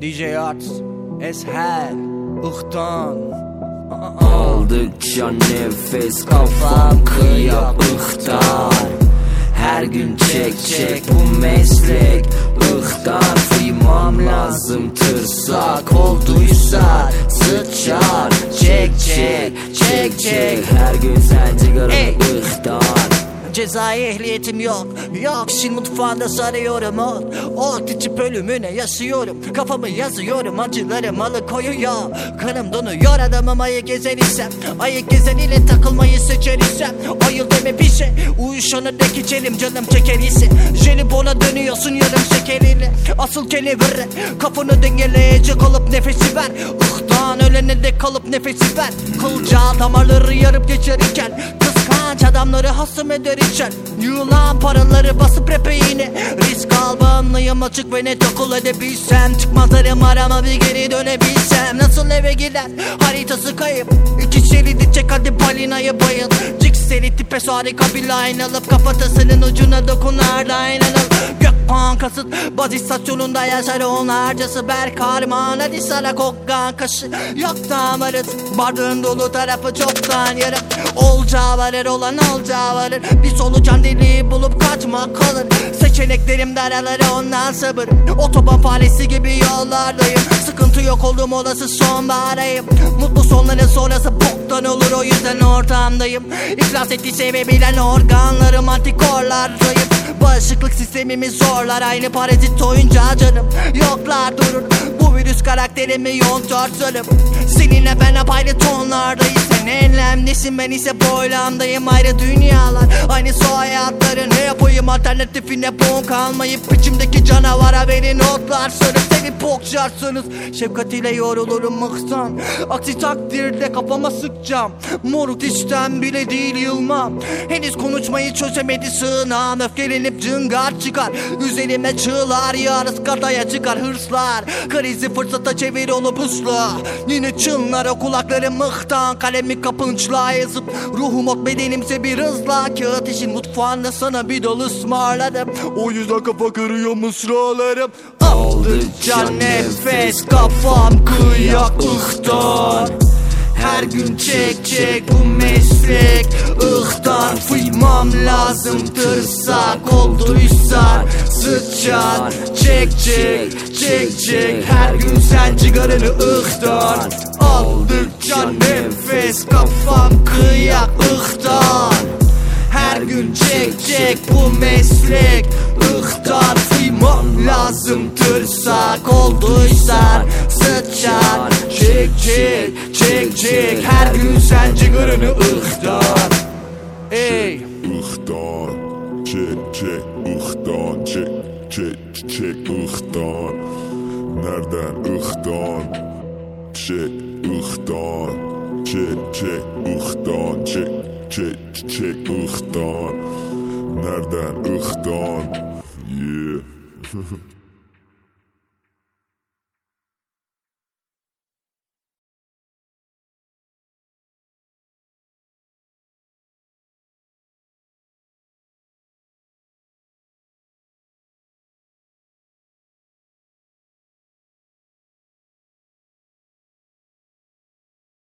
DJ Arts Eshel Ihtan Aldıkça nefes kafam kıyak ıhtar Her gün çek çek bu meslek. Ihtar Duymam lazım tırsak. Olduysa sıçar. Çek çek çek çek. Her gün sen cigaranı Ey. ıhtar Cezai ehliyetim yok. Yok Çin mutfağında sarıyorum ot Ot içip ölümüne yaşıyorum Kafamı yazıyorum acılarım alıkoyuyor Kanım donuyor adamım ayı gezer isem. Ayı gezer ile takılmayı seçer isem. Ayıl deme bir şey Uyuşanı dek içelim canım çeker ise. Jelibona dönüyorsun yarım şekeriyle Asıl kelevire Kafanı dengeleyecek olup nefesi ver. Ihtan ölene dek kalıp nefesi ver. Kılcal damarları yarıp geçerirken Kıskanç adamları hasım eder içer. Yılan paraları basıp rap'e yine. Risk al bağımlıyım açık ve net okul edebilsem. Çıkmazlarım arama bir geri dönebilsem. Nasıl eve gider? Haritası kayıp. İki şeridi çek hadi balinayı bayıl. Cikseli tipe harika bir line alıp Kafatasının ucuna dokunar line alıp Gökpan kasıt. Baz istasyonunda yaşar onlarcası. Berk harman hadi sana kokkan kaşı. Yok damarız bardağın dolu tarafı çoktan yarım Olacağı varır olan olacağı varır. Bir solucan deliği bulup kaçmak kalır. Seçeneklerim daralır ondan sabır. Otoban faresi gibi yollardayım yok oldum olası sonbaharayım Mutlu sonların sonrası boktan olur o yüzden ortamdayım. İflas etti sevebilen organlarım antikorlardayım. Bağışıklık sistemimi zorlar aynı parazit oyuncağı canım. Yoklar durur bu virüs karakterimi yontar sarım Seninle ben apayrı tonlardayız Sen enlemdesin ben ise boylamdayım Ayrı dünyalar aynı su hayatları Ne yapayım? Alternatifine bon kalmayıp içimdeki canavara beni notlar sarıp Seni pokçarsınız Şefkatiyle yorulurum mıhsan. Aksi takdirde kafama sıkacağım. Moruk işten bile değil yılmam. Henüz konuşmayı çözemedi sığınağım. Öfkelenip cıngar çıkar. Üzerime çığlar yarız kadaya çıkar hırslar. Krizi fırsata çevir onu pusla. Yine çınlar o kulaklarım mıhtan. Kalemi kapınçla yazıp Ruhum ot bedenimse bir hızla. Kağıt işin mutfağında sana bir dal ısmarladım. O yüzden kafa kırıyor mısralarım Aldıkça nefes kafam kıyak ıhtar. Her gün çek çek bu meslek ıhtar. Fıymam lazım tırsak olduysa sıçar. Çek çek çek çek her gün sen cigaranı ıhtar. Aldıkça nefes kafam kıyak ıhtar. Her gün çek çek bu meslek ıhtar Lazım tırsak olduysa sıçar Çek çek çek çek her gün sen cigarını ıhtar. Ey. Ihtar Çek çek ıhtan Çek çek çek ıhtan Nereden ıhtan Çek ıhtan Çek çek ıhtan Çek çek çek ıhtan Nereden ıhtan Yeah